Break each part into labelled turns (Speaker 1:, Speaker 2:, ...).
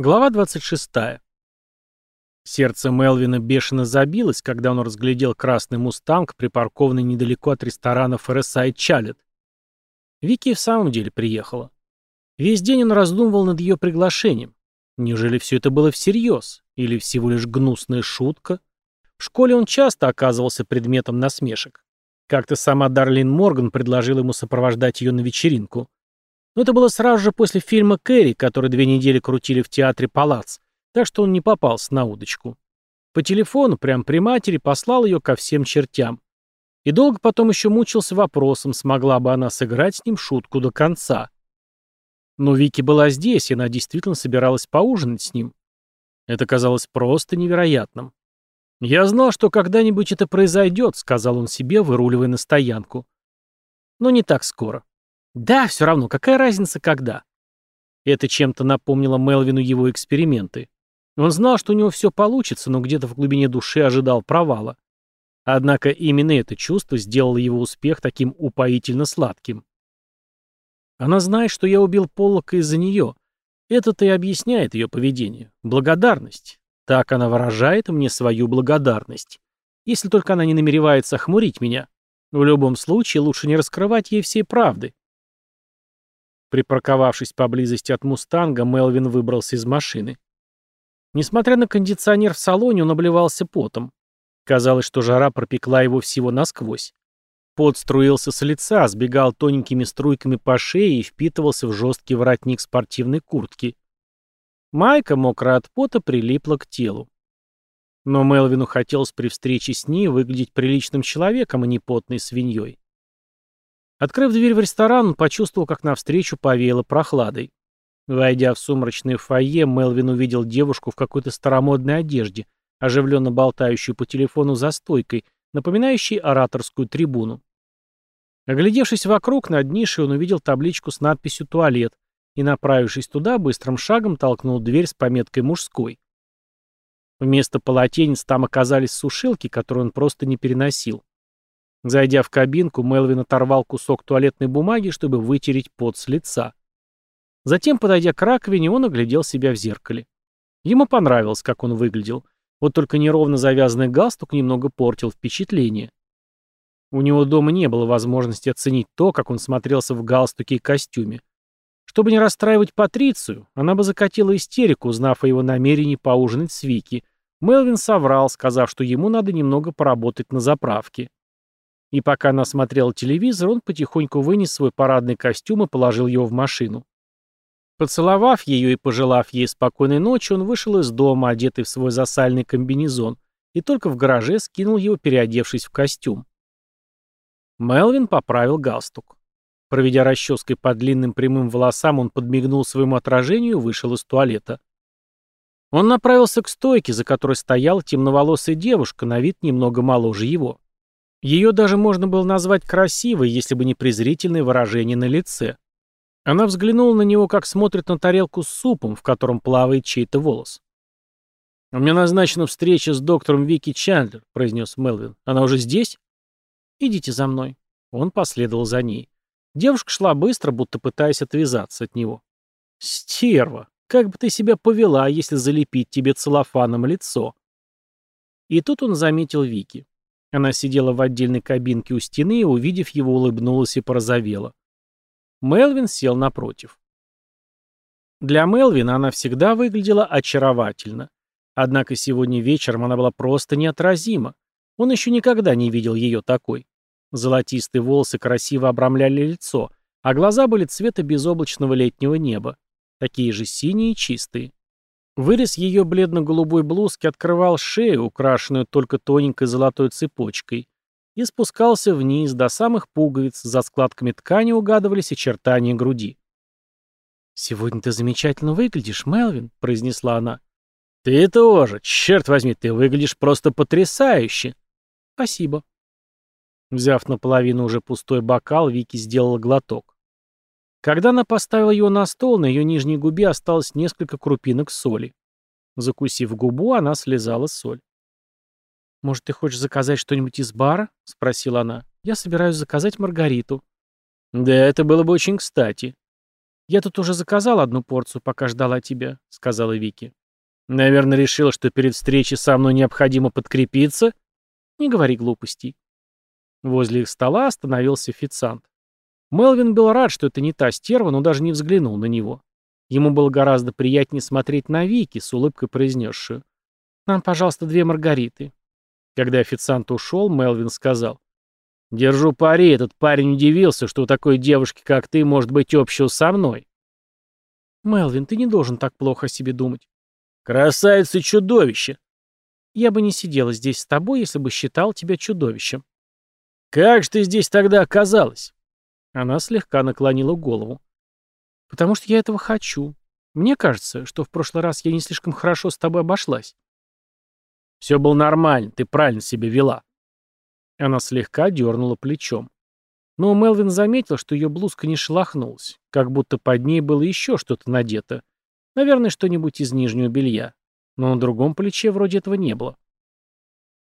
Speaker 1: Глава 26. Сердце Мелвина бешено забилось, когда он разглядел красный мустанг, припаркованный недалеко от ресторана Фересайд Чалет. Вики в самом деле приехала. Весь день он раздумывал над ее приглашением. Неужели все это было всерьез? Или всего лишь гнусная шутка? В школе он часто оказывался предметом насмешек. Как-то сама Дарлин Морган предложила ему сопровождать ее на вечеринку. Но это было сразу же после фильма «Кэрри», который две недели крутили в театре «Палац», так что он не попался на удочку. По телефону, прямо при матери, послал ее ко всем чертям. И долго потом еще мучился вопросом, смогла бы она сыграть с ним шутку до конца. Но Вики была здесь, и она действительно собиралась поужинать с ним. Это казалось просто невероятным. «Я знал, что когда-нибудь это произойдет», — сказал он себе, выруливая на стоянку. Но не так скоро. Да, все равно, какая разница, когда? Это чем-то напомнило Мелвину его эксперименты. Он знал, что у него все получится, но где-то в глубине души ожидал провала. Однако именно это чувство сделало его успех таким упоительно сладким. Она знает, что я убил Поллока из-за нее. Это-то и объясняет ее поведение. Благодарность. Так она выражает мне свою благодарность. Если только она не намеревается охмурить меня. В любом случае, лучше не раскрывать ей всей правды. Припарковавшись поблизости от «Мустанга», Мелвин выбрался из машины. Несмотря на кондиционер в салоне, он обливался потом. Казалось, что жара пропекла его всего насквозь. Пот струился с лица, сбегал тоненькими струйками по шее и впитывался в жесткий воротник спортивной куртки. Майка, мокрая от пота, прилипла к телу. Но Мелвину хотелось при встрече с ней выглядеть приличным человеком, а не потной свиньей. Открыв дверь в ресторан, он почувствовал, как навстречу повеяло прохладой. Войдя в сумрачное фойе, Мелвин увидел девушку в какой-то старомодной одежде, оживленно болтающую по телефону за стойкой, напоминающей ораторскую трибуну. Оглядевшись вокруг, над нишей он увидел табличку с надписью «Туалет» и, направившись туда, быстрым шагом толкнул дверь с пометкой «Мужской». Вместо полотенец там оказались сушилки, которые он просто не переносил. Зайдя в кабинку, Мелвин оторвал кусок туалетной бумаги, чтобы вытереть пот с лица. Затем, подойдя к раковине, он оглядел себя в зеркале. Ему понравилось, как он выглядел. Вот только неровно завязанный галстук немного портил впечатление. У него дома не было возможности оценить то, как он смотрелся в галстуке и костюме. Чтобы не расстраивать Патрицию, она бы закатила истерику, узнав о его намерении поужинать с Вики. Мелвин соврал, сказав, что ему надо немного поработать на заправке. И пока она смотрела телевизор, он потихоньку вынес свой парадный костюм и положил его в машину. Поцеловав ее и пожелав ей спокойной ночи, он вышел из дома, одетый в свой засальный комбинезон, и только в гараже скинул его, переодевшись в костюм. Мелвин поправил галстук. Проведя расческой по длинным прямым волосам, он подмигнул своему отражению и вышел из туалета. Он направился к стойке, за которой стояла темноволосая девушка, на вид немного моложе его. Ее даже можно было назвать красивой, если бы не презрительное выражение на лице. Она взглянула на него, как смотрит на тарелку с супом, в котором плавает чей-то волос. «У меня назначена встреча с доктором Вики Чандлер», — произнес Мелвин. «Она уже здесь?» «Идите за мной». Он последовал за ней. Девушка шла быстро, будто пытаясь отвязаться от него. «Стерва! Как бы ты себя повела, если залепить тебе целлофаном лицо?» И тут он заметил Вики. Она сидела в отдельной кабинке у стены и, увидев его, улыбнулась и порозовела. Мелвин сел напротив. Для Мелвина она всегда выглядела очаровательно. Однако сегодня вечером она была просто неотразима. Он еще никогда не видел ее такой. Золотистые волосы красиво обрамляли лицо, а глаза были цвета безоблачного летнего неба, такие же синие и чистые. Вырез ее бледно-голубой блузки открывал шею, украшенную только тоненькой золотой цепочкой, и спускался вниз до самых пуговиц, за складками ткани угадывались очертания груди. «Сегодня ты замечательно выглядишь, Мелвин», — произнесла она. «Ты тоже, черт возьми, ты выглядишь просто потрясающе!» «Спасибо». Взяв наполовину уже пустой бокал, Вики сделала глоток. Когда она поставила его на стол, на ее нижней губе осталось несколько крупинок соли. Закусив губу, она слезала соль. «Может, ты хочешь заказать что-нибудь из бара?» — спросила она. «Я собираюсь заказать Маргариту». «Да, это было бы очень кстати». «Я тут уже заказал одну порцию, пока ждала тебя», — сказала Вики. «Наверное, решила, что перед встречей со мной необходимо подкрепиться?» «Не говори глупостей». Возле их стола остановился официант. Мелвин был рад, что это не та стерва, но даже не взглянул на него. Ему было гораздо приятнее смотреть на Вики, с улыбкой произнесшую. «Нам, пожалуйста, две маргариты». Когда официант ушел, Мелвин сказал. «Держу пари, этот парень удивился, что у такой девушки, как ты, может быть общего со мной». «Мелвин, ты не должен так плохо о себе думать». «Красавица чудовище!» «Я бы не сидела здесь с тобой, если бы считал тебя чудовищем». «Как же ты здесь тогда оказалась?» Она слегка наклонила голову. «Потому что я этого хочу. Мне кажется, что в прошлый раз я не слишком хорошо с тобой обошлась». «Все было нормально, ты правильно себя вела». Она слегка дернула плечом. Но Мелвин заметил, что ее блузка не шелохнулась, как будто под ней было еще что-то надето. Наверное, что-нибудь из нижнего белья. Но на другом плече вроде этого не было.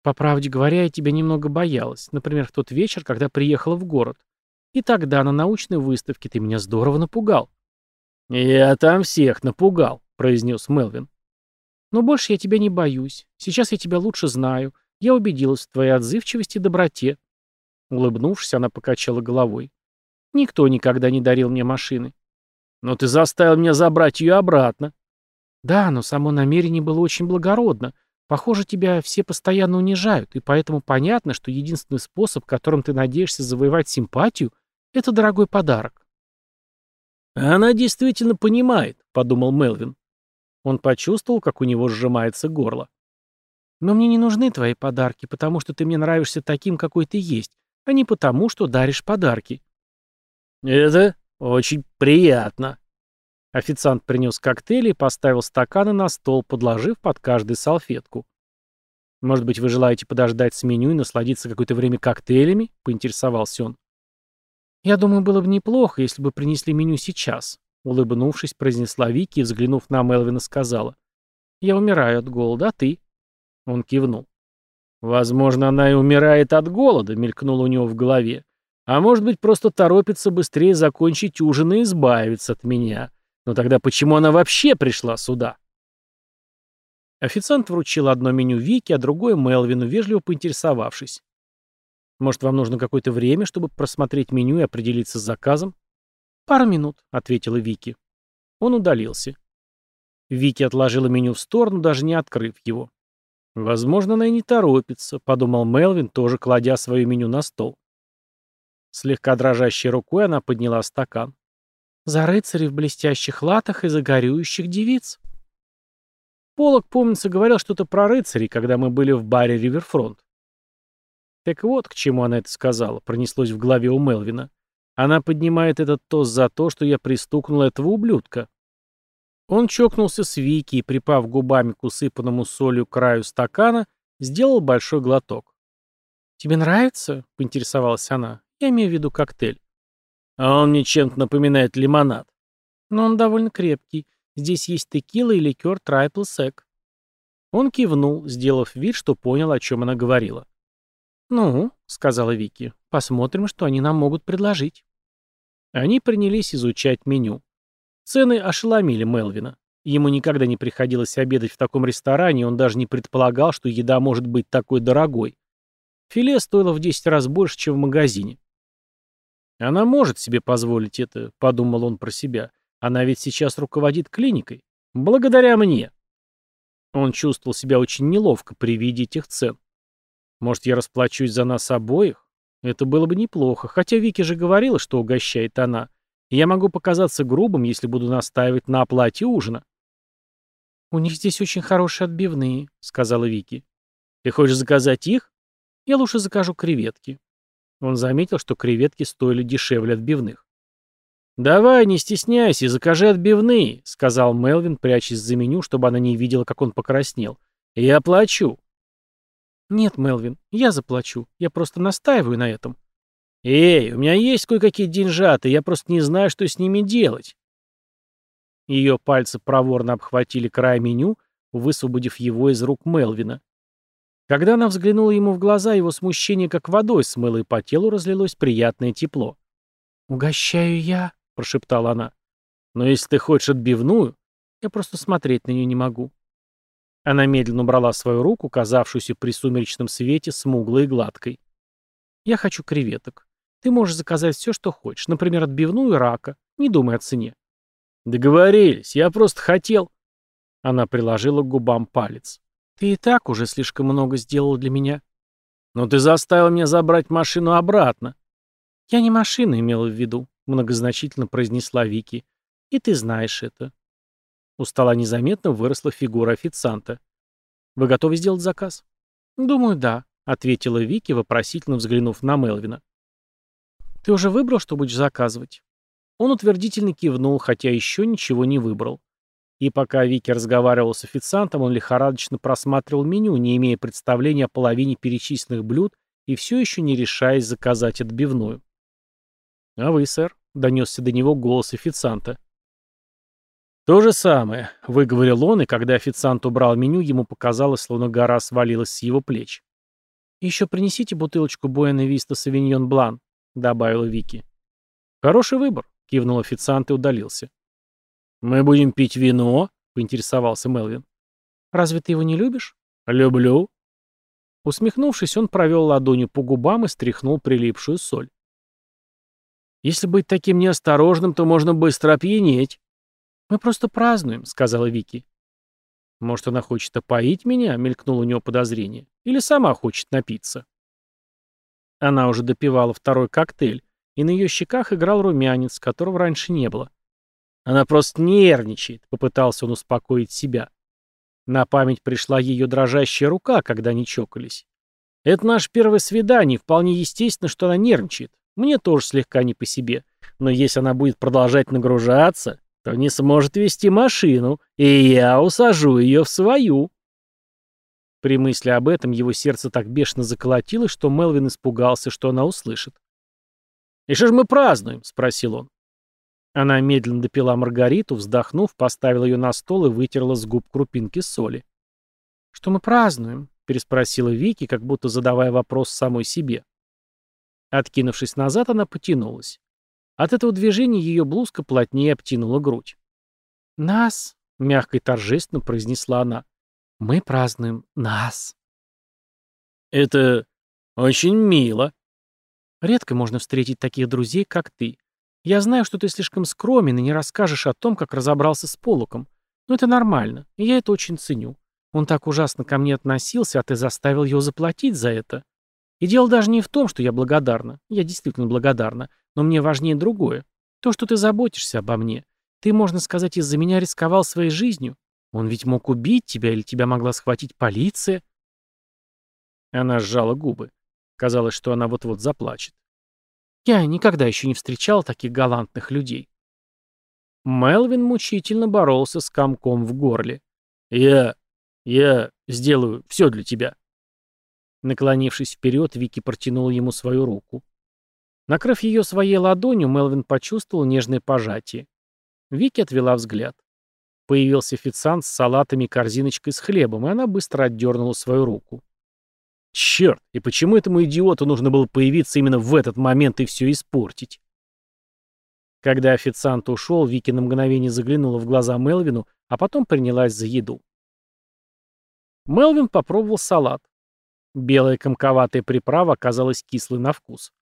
Speaker 1: По правде говоря, я тебя немного боялась. Например, в тот вечер, когда приехала в город. И тогда на научной выставке ты меня здорово напугал. «Я там всех напугал», — произнес Мелвин. «Но больше я тебя не боюсь. Сейчас я тебя лучше знаю. Я убедилась в твоей отзывчивости и доброте». Улыбнувшись, она покачала головой. «Никто никогда не дарил мне машины». «Но ты заставил меня забрать ее обратно». «Да, но само намерение было очень благородно. Похоже, тебя все постоянно унижают, и поэтому понятно, что единственный способ, которым ты надеешься завоевать симпатию, это дорогой подарок. «Она действительно понимает», — подумал Мелвин. Он почувствовал, как у него сжимается горло. «Но мне не нужны твои подарки, потому что ты мне нравишься таким, какой ты есть, а не потому, что даришь подарки». «Это очень приятно». Официант принес коктейли и поставил стаканы на стол, подложив под каждый салфетку. «Может быть, вы желаете подождать с меню и насладиться какое-то время коктейлями?» — поинтересовался он. «Я думаю, было бы неплохо, если бы принесли меню сейчас», — улыбнувшись, произнесла Вики и, взглянув на Мелвина, сказала. «Я умираю от голода, а ты?» Он кивнул. «Возможно, она и умирает от голода», — мелькнуло у него в голове. «А может быть, просто торопится быстрее закончить ужин и избавиться от меня. Но тогда почему она вообще пришла сюда?» Официант вручил одно меню Вики, а другое Мелвину, вежливо поинтересовавшись. «Может, вам нужно какое-то время, чтобы просмотреть меню и определиться с заказом?» «Пару минут», — ответила Вики. Он удалился. Вики отложила меню в сторону, даже не открыв его. «Возможно, она и не торопится», — подумал Мелвин, тоже кладя свое меню на стол. Слегка дрожащей рукой она подняла стакан. «За рыцарей в блестящих латах и за горюющих девиц». Полок, помнится, говорил что-то про рыцарей, когда мы были в баре «Риверфронт». Так вот, к чему она это сказала, пронеслось в голове у Мелвина. Она поднимает этот тост за то, что я пристукнул этого ублюдка. Он чокнулся с Вики и, припав губами к усыпанному солью краю стакана, сделал большой глоток. «Тебе нравится?» — поинтересовалась она. «Я имею в виду коктейль». «А он мне чем-то напоминает лимонад». «Но он довольно крепкий. Здесь есть текила и ликер Трайпл Сек». Он кивнул, сделав вид, что понял, о чем она говорила. «Ну», — сказала Вики, — «посмотрим, что они нам могут предложить». Они принялись изучать меню. Цены ошеломили Мелвина. Ему никогда не приходилось обедать в таком ресторане, он даже не предполагал, что еда может быть такой дорогой. Филе стоило в 10 раз больше, чем в магазине. «Она может себе позволить это», — подумал он про себя. «Она ведь сейчас руководит клиникой. Благодаря мне». Он чувствовал себя очень неловко при виде этих цен. Может, я расплачусь за нас обоих? Это было бы неплохо, хотя Вики же говорила, что угощает она. И я могу показаться грубым, если буду настаивать на оплате ужина. «У них здесь очень хорошие отбивные», — сказала Вики. «Ты хочешь заказать их? Я лучше закажу креветки». Он заметил, что креветки стоили дешевле отбивных. «Давай, не стесняйся, закажи отбивные», — сказал Мелвин, прячась за меню, чтобы она не видела, как он покраснел. «Я оплачу». «Нет, Мелвин, я заплачу. Я просто настаиваю на этом». «Эй, у меня есть кое-какие деньжаты, я просто не знаю, что с ними делать». Ее пальцы проворно обхватили край меню, высвободив его из рук Мелвина. Когда она взглянула ему в глаза, его смущение как водой смыло, и по телу разлилось приятное тепло. «Угощаю я», — прошептала она. Но если ты хочешь отбивную, я просто смотреть на нее не могу. Она медленно убрала свою руку, казавшуюся при сумеречном свете смуглой и гладкой. Я хочу креветок. Ты можешь заказать все, что хочешь. Например, отбивную рака. Не думай о цене. Договорились. Я просто хотел... Она приложила к губам палец. Ты и так уже слишком много сделал для меня. Но ты заставил меня забрать машину обратно. Я не машину имела в виду, многозначительно произнесла Вики. И ты знаешь это. У стола незаметно выросла фигура официанта. «Вы готовы сделать заказ?» «Думаю, да», — ответила Вики, вопросительно взглянув на Мелвина. «Ты уже выбрал, что будешь заказывать?» Он утвердительно кивнул, хотя еще ничего не выбрал. И пока Вики разговаривал с официантом, он лихорадочно просматривал меню, не имея представления о половине перечисленных блюд и все еще не решаясь заказать отбивную. «А вы, сэр?» — донесся до него голос официанта. «То же самое», — выговорил он, и когда официант убрал меню, ему показалось, словно гора свалилась с его плеч. «Еще принесите бутылочку Буэна Виста Савиньон Блан», — добавила Вики. «Хороший выбор», — кивнул официант и удалился. «Мы будем пить вино?» — поинтересовался Мелвин. «Разве ты его не любишь?» «Люблю». Усмехнувшись, он провел ладонью по губам и стряхнул прилипшую соль. «Если быть таким неосторожным, то можно быстро опьянеть», «Мы просто празднуем», — сказала Вики. «Может, она хочет опоить меня?» — мелькнуло у него подозрение. «Или сама хочет напиться?» Она уже допивала второй коктейль, и на ее щеках играл румянец, которого раньше не было. «Она просто нервничает», — попытался он успокоить себя. На память пришла ее дрожащая рука, когда они чокались. «Это наше первое свидание, вполне естественно, что она нервничает. Мне тоже слегка не по себе. Но если она будет продолжать нагружаться, то не сможет вести машину, и я усажу ее в свою. При мысли об этом его сердце так бешено заколотилось, что Мелвин испугался, что она услышит. «И что ж мы празднуем?» — спросил он. Она медленно допила Маргариту, вздохнув, поставила ее на стол и вытерла с губ крупинки соли. «Что мы празднуем?» — переспросила Вики, как будто задавая вопрос самой себе. Откинувшись назад, она потянулась. От этого движения ее блузка плотнее обтянула грудь. «Нас», — мягко и торжественно произнесла она, — «мы празднуем нас». «Это очень мило». «Редко можно встретить таких друзей, как ты. Я знаю, что ты слишком скромен и не расскажешь о том, как разобрался с Полоком. Но это нормально, и я это очень ценю. Он так ужасно ко мне относился, а ты заставил его заплатить за это. И дело даже не в том, что я благодарна. Я действительно благодарна. Но мне важнее другое. То, что ты заботишься обо мне. Ты, можно сказать, из-за меня рисковал своей жизнью. Он ведь мог убить тебя, или тебя могла схватить полиция. Она сжала губы. Казалось, что она вот-вот заплачет. Я никогда еще не встречал таких галантных людей. Мелвин мучительно боролся с комком в горле. «Я... я сделаю все для тебя». Наклонившись вперед, Вики протянула ему свою руку. Накрыв ее своей ладонью, Мелвин почувствовал нежное пожатие. Вики отвела взгляд. Появился официант с салатами и корзиночкой с хлебом, и она быстро отдернула свою руку. Черт, и почему этому идиоту нужно было появиться именно в этот момент и все испортить? Когда официант ушел, Вики на мгновение заглянула в глаза Мелвину, а потом принялась за еду. Мелвин попробовал салат. Белая комковатая приправа оказалась кислой на вкус.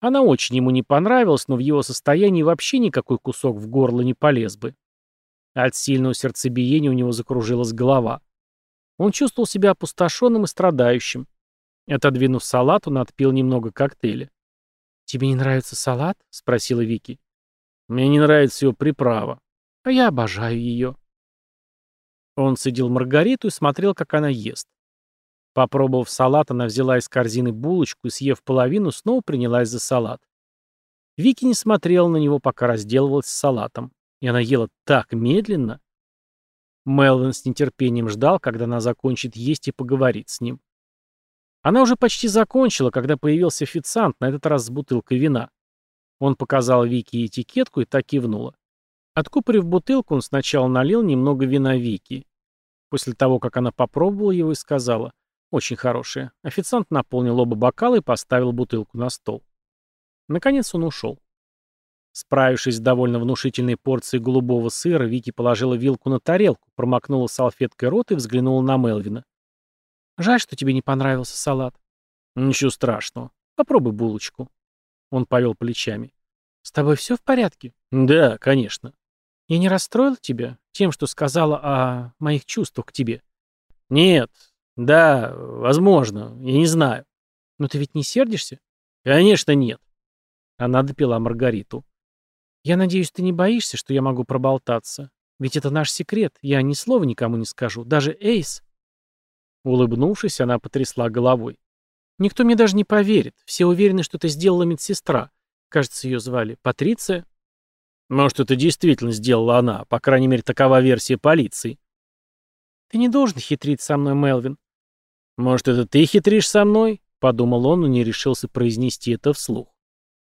Speaker 1: Она очень ему не понравилась, но в его состоянии вообще никакой кусок в горло не полез бы. От сильного сердцебиения у него закружилась голова. Он чувствовал себя опустошенным и страдающим. Отодвинув салат, он отпил немного коктейля. «Тебе не нравится салат?» — спросила Вики. «Мне не нравится его приправа. А я обожаю ее». Он сидел Маргариту и смотрел, как она ест. Попробовав салат, она взяла из корзины булочку и, съев половину, снова принялась за салат. Вики не смотрела на него, пока разделывалась с салатом. И она ела так медленно. Мелвин с нетерпением ждал, когда она закончит есть и поговорит с ним. Она уже почти закончила, когда появился официант, на этот раз с бутылкой вина. Он показал Вики этикетку и так кивнула. Откупорив бутылку, он сначала налил немного вина Вики. После того, как она попробовала его и сказала, очень хорошее. Официант наполнил оба бокала и поставил бутылку на стол. Наконец он ушел. Справившись с довольно внушительной порцией голубого сыра, Вики положила вилку на тарелку, промокнула салфеткой рот и взглянула на Мелвина. «Жаль, что тебе не понравился салат». «Ничего страшного. Попробуй булочку». Он повел плечами. «С тобой все в порядке?» «Да, конечно». «Я не расстроила тебя тем, что сказала о моих чувствах к тебе?» «Нет. Да, возможно. Я не знаю». «Но ты ведь не сердишься?» «Конечно нет». Она допила Маргариту. «Я надеюсь, ты не боишься, что я могу проболтаться? Ведь это наш секрет, я ни слова никому не скажу, даже Эйс». Улыбнувшись, она потрясла головой. «Никто мне даже не поверит. Все уверены, что это сделала медсестра. Кажется, ее звали Патриция». «Может, это действительно сделала она. По крайней мере, такова версия полиции». «Ты не должен хитрить со мной, Мелвин». «Может, это ты хитришь со мной?» — подумал он, но не решился произнести это вслух.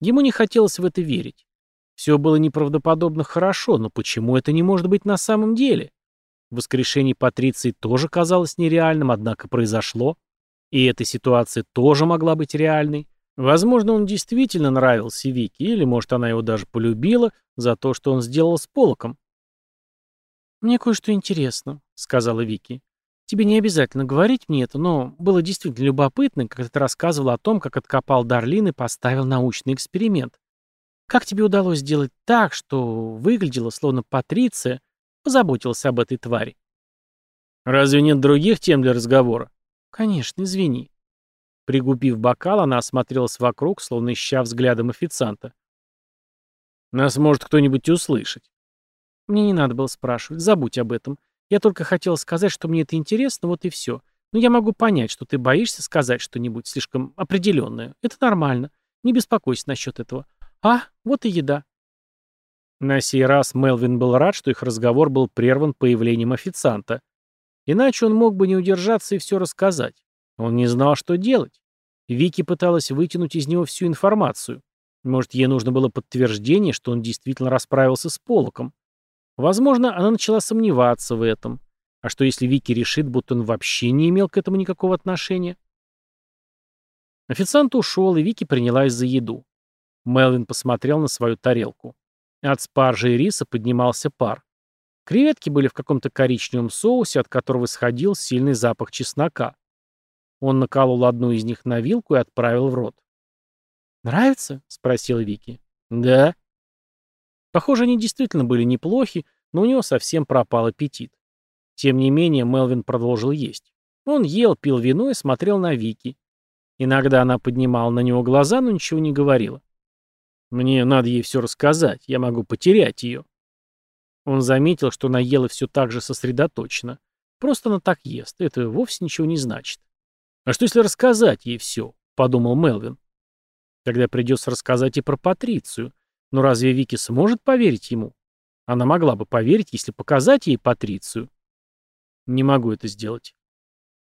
Speaker 1: Ему не хотелось в это верить. Все было неправдоподобно хорошо, но почему это не может быть на самом деле? Воскрешение Патриции тоже казалось нереальным, однако произошло. И эта ситуация тоже могла быть реальной. Возможно, он действительно нравился Вике, или, может, она его даже полюбила за то, что он сделал с Полоком. «Мне кое-что интересно», — сказала Вики. «Тебе не обязательно говорить мне это, но было действительно любопытно, когда ты рассказывал о том, как откопал Дарлин и поставил научный эксперимент. Как тебе удалось сделать так, что выглядело, словно Патриция позаботилась об этой твари? Разве нет других тем для разговора? Конечно, извини. Пригубив бокал, она осмотрелась вокруг, словно ища взглядом официанта. Нас может кто-нибудь услышать. Мне не надо было спрашивать, забудь об этом. Я только хотела сказать, что мне это интересно, вот и все. Но я могу понять, что ты боишься сказать что-нибудь слишком определенное. Это нормально. Не беспокойся насчет этого. «А, вот и еда». На сей раз Мелвин был рад, что их разговор был прерван появлением официанта. Иначе он мог бы не удержаться и все рассказать. Он не знал, что делать. Вики пыталась вытянуть из него всю информацию. Может, ей нужно было подтверждение, что он действительно расправился с Полоком. Возможно, она начала сомневаться в этом. А что если Вики решит, будто он вообще не имел к этому никакого отношения? Официант ушел, и Вики принялась за еду. Мелвин посмотрел на свою тарелку. От спаржи и риса поднимался пар. Креветки были в каком-то коричневом соусе, от которого исходил сильный запах чеснока. Он наколол одну из них на вилку и отправил в рот. «Нравится?» — спросил Вики. «Да». Похоже, они действительно были неплохи, но у него совсем пропал аппетит. Тем не менее, Мелвин продолжил есть. Он ел, пил вино и смотрел на Вики. Иногда она поднимала на него глаза, но ничего не говорила. Мне надо ей все рассказать, я могу потерять ее. Он заметил, что она ела все так же сосредоточенно. Просто она так ест, это вовсе ничего не значит. А что если рассказать ей все, подумал Мелвин. Тогда придется рассказать и про Патрицию. Но разве Вики сможет поверить ему? Она могла бы поверить, если показать ей Патрицию. Не могу это сделать.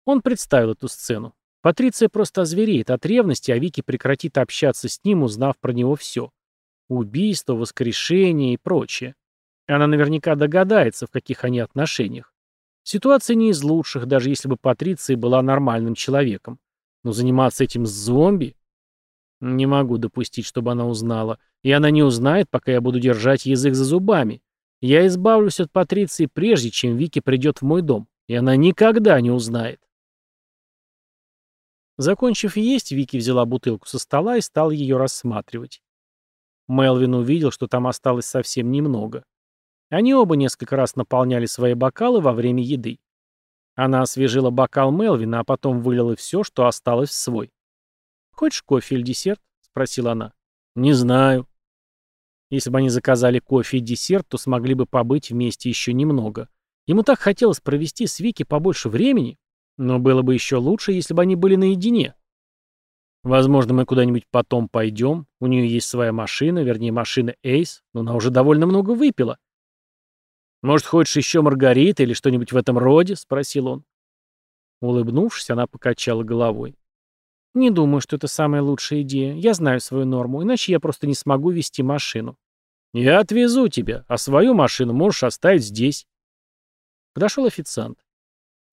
Speaker 1: Он представил эту сцену. Патриция просто озвереет от ревности, а Вики прекратит общаться с ним, узнав про него все. Убийство, воскрешение и прочее. Она наверняка догадается, в каких они отношениях. Ситуация не из лучших, даже если бы Патриция была нормальным человеком. Но заниматься этим с зомби... Не могу допустить, чтобы она узнала. И она не узнает, пока я буду держать язык за зубами. Я избавлюсь от Патриции прежде, чем Вики придет в мой дом. И она никогда не узнает. Закончив есть, Вики взяла бутылку со стола и стала ее рассматривать. Мелвин увидел, что там осталось совсем немного. Они оба несколько раз наполняли свои бокалы во время еды. Она освежила бокал Мелвина, а потом вылила все, что осталось в свой. «Хочешь кофе или десерт?» — спросила она. «Не знаю». Если бы они заказали кофе и десерт, то смогли бы побыть вместе еще немного. Ему так хотелось провести с Вики побольше времени. Но было бы еще лучше, если бы они были наедине. Возможно, мы куда-нибудь потом пойдем. У нее есть своя машина, вернее, машина Эйс, но она уже довольно много выпила. «Может, хочешь еще Маргарита или что-нибудь в этом роде?» — спросил он. Улыбнувшись, она покачала головой. «Не думаю, что это самая лучшая идея. Я знаю свою норму, иначе я просто не смогу вести машину». «Я отвезу тебя, а свою машину можешь оставить здесь». Подошел официант.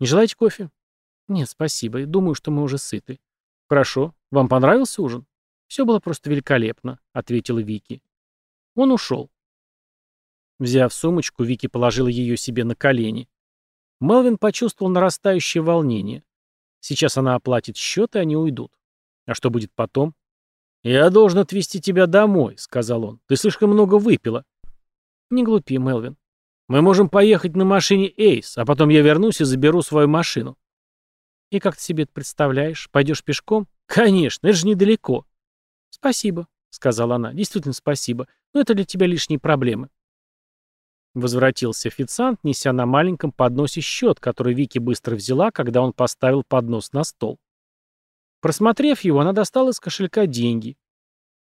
Speaker 1: «Не желаете кофе?» «Нет, спасибо. Думаю, что мы уже сыты». «Хорошо. Вам понравился ужин?» «Все было просто великолепно», — ответила Вики. Он ушел. Взяв сумочку, Вики положила ее себе на колени. Мелвин почувствовал нарастающее волнение. Сейчас она оплатит счет, и они уйдут. А что будет потом? «Я должен отвезти тебя домой», — сказал он. «Ты слишком много выпила». «Не глупи, Мелвин. Мы можем поехать на машине Эйс, а потом я вернусь и заберу свою машину». «И как ты себе это представляешь? Пойдешь пешком?» «Конечно, это же недалеко». «Спасибо», — сказала она. «Действительно спасибо. Но это для тебя лишние проблемы». Возвратился официант, неся на маленьком подносе счет, который Вики быстро взяла, когда он поставил поднос на стол. Просмотрев его, она достала из кошелька деньги.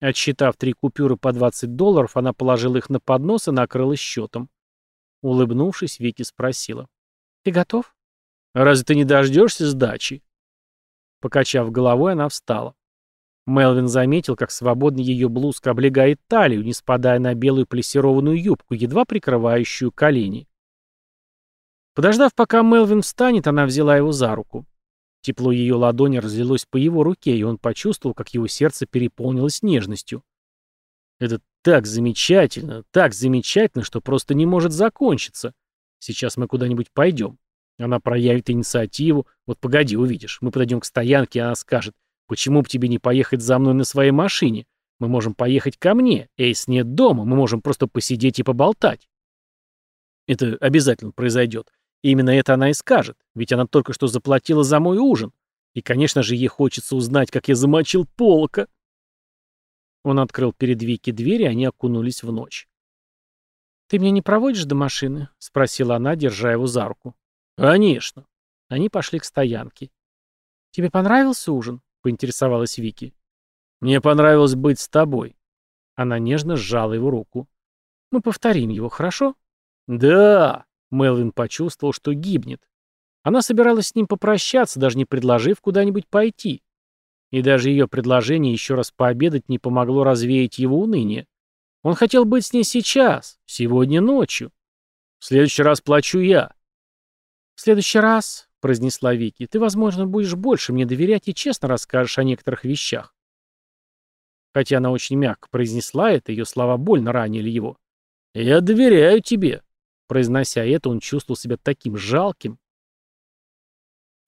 Speaker 1: Отсчитав три купюры по 20 долларов, она положила их на поднос и накрыла счетом. Улыбнувшись, Вики спросила. «Ты готов?» «Разве ты не дождешься сдачи?» Покачав головой, она встала. Мелвин заметил, как свободно ее блузка облегает талию, не спадая на белую плессированную юбку, едва прикрывающую колени. Подождав, пока Мелвин встанет, она взяла его за руку. Тепло ее ладони разлилось по его руке, и он почувствовал, как его сердце переполнилось нежностью. Это так замечательно, так замечательно, что просто не может закончиться. Сейчас мы куда-нибудь пойдем. Она проявит инициативу. Вот погоди, увидишь. Мы подойдем к стоянке, и она скажет, почему бы тебе не поехать за мной на своей машине? Мы можем поехать ко мне. Эйс нет дома, мы можем просто посидеть и поболтать. Это обязательно произойдет. И именно это она и скажет, ведь она только что заплатила за мой ужин. И, конечно же, ей хочется узнать, как я замочил полка. Он открыл перед Вики дверь, и они окунулись в ночь. «Ты меня не проводишь до машины?» — спросила она, держа его за руку. «Конечно». Они пошли к стоянке. «Тебе понравился ужин?» — поинтересовалась Вики. «Мне понравилось быть с тобой». Она нежно сжала его руку. «Мы повторим его, хорошо?» «Да!» Мелвин почувствовал, что гибнет. Она собиралась с ним попрощаться, даже не предложив куда-нибудь пойти. И даже ее предложение еще раз пообедать не помогло развеять его уныние. Он хотел быть с ней сейчас, сегодня ночью. В следующий раз плачу я. В следующий раз, произнесла Вики, ты, возможно, будешь больше мне доверять и честно расскажешь о некоторых вещах. Хотя она очень мягко произнесла это, ее слова больно ранили его. «Я доверяю тебе», Произнося это, он чувствовал себя таким жалким.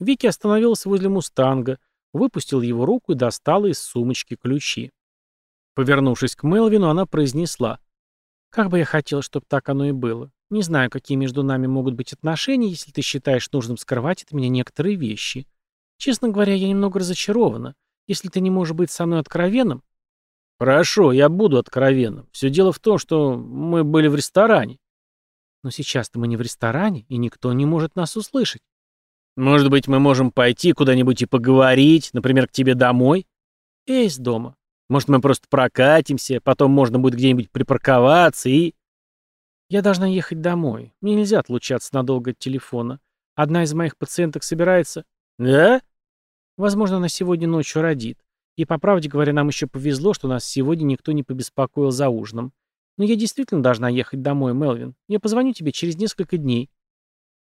Speaker 1: Вики остановилась возле «Мустанга», выпустил его руку и достала из сумочки ключи. Повернувшись к Мелвину, она произнесла. «Как бы я хотела, чтобы так оно и было. Не знаю, какие между нами могут быть отношения, если ты считаешь нужным скрывать от меня некоторые вещи. Честно говоря, я немного разочарована. Если ты не можешь быть со мной откровенным...» «Хорошо, я буду откровенным. Все дело в том, что мы были в ресторане. Но сейчас-то мы не в ресторане, и никто не может нас услышать. Может быть, мы можем пойти куда-нибудь и поговорить, например, к тебе домой? Эйс дома. Может, мы просто прокатимся, потом можно будет где-нибудь припарковаться и... Я должна ехать домой. Мне нельзя отлучаться надолго от телефона. Одна из моих пациенток собирается... Да? Возможно, она сегодня ночью родит. И, по правде говоря, нам еще повезло, что нас сегодня никто не побеспокоил за ужином. Но я действительно должна ехать домой, Мелвин. Я позвоню тебе через несколько дней.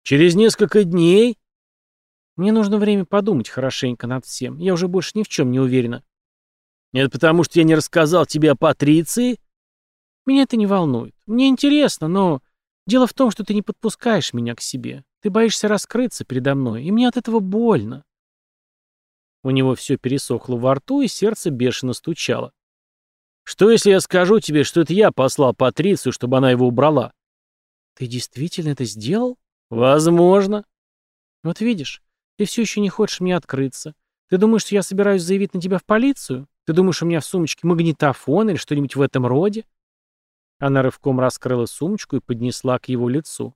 Speaker 1: Через несколько дней? Мне нужно время подумать хорошенько над всем. Я уже больше ни в чем не уверена. Это потому, что я не рассказал тебе о Патриции? Меня это не волнует. Мне интересно, но... Дело в том, что ты не подпускаешь меня к себе. Ты боишься раскрыться передо мной, и мне от этого больно. У него все пересохло во рту, и сердце бешено стучало. Что, если я скажу тебе, что это я послал Патрицию, чтобы она его убрала? Ты действительно это сделал? Возможно. Вот видишь, ты все еще не хочешь мне открыться. Ты думаешь, что я собираюсь заявить на тебя в полицию? Ты думаешь, у меня в сумочке магнитофон или что-нибудь в этом роде? Она рывком раскрыла сумочку и поднесла к его лицу.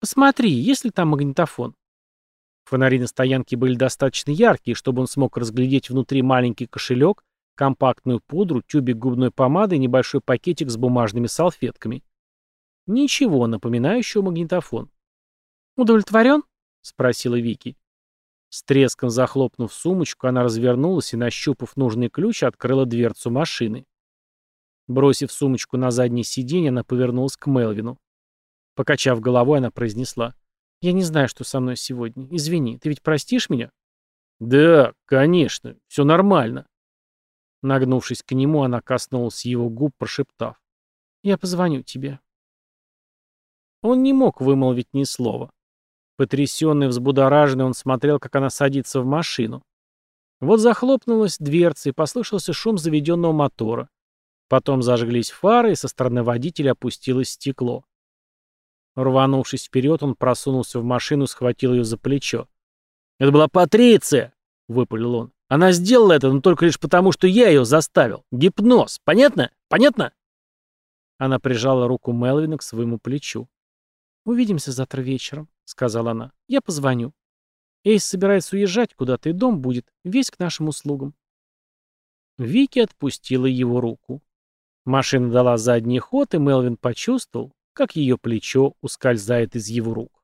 Speaker 1: Посмотри, есть ли там магнитофон? Фонари на стоянке были достаточно яркие, чтобы он смог разглядеть внутри маленький кошелек, компактную пудру, тюбик губной помады и небольшой пакетик с бумажными салфетками. Ничего напоминающего магнитофон. «Удовлетворен?» — спросила Вики. С треском захлопнув сумочку, она развернулась и, нащупав нужный ключ, открыла дверцу машины. Бросив сумочку на заднее сиденье, она повернулась к Мелвину. Покачав головой, она произнесла. «Я не знаю, что со мной сегодня. Извини, ты ведь простишь меня?» «Да, конечно. Все нормально». Нагнувшись к нему, она коснулась его губ, прошептав. «Я позвоню тебе». Он не мог вымолвить ни слова. Потрясенный, взбудораженный, он смотрел, как она садится в машину. Вот захлопнулась дверца, и послышался шум заведенного мотора. Потом зажглись фары, и со стороны водителя опустилось стекло. Рванувшись вперед, он просунулся в машину схватил ее за плечо. «Это была Патриция!» — выпалил он. «Она сделала это, но только лишь потому, что я ее заставил. Гипноз. Понятно? Понятно?» Она прижала руку Мелвина к своему плечу. «Увидимся завтра вечером», — сказала она. «Я позвоню. Эйс собирается уезжать куда-то, и дом будет весь к нашим услугам». Вики отпустила его руку. Машина дала задний ход, и Мелвин почувствовал, как ее плечо ускользает из его рук.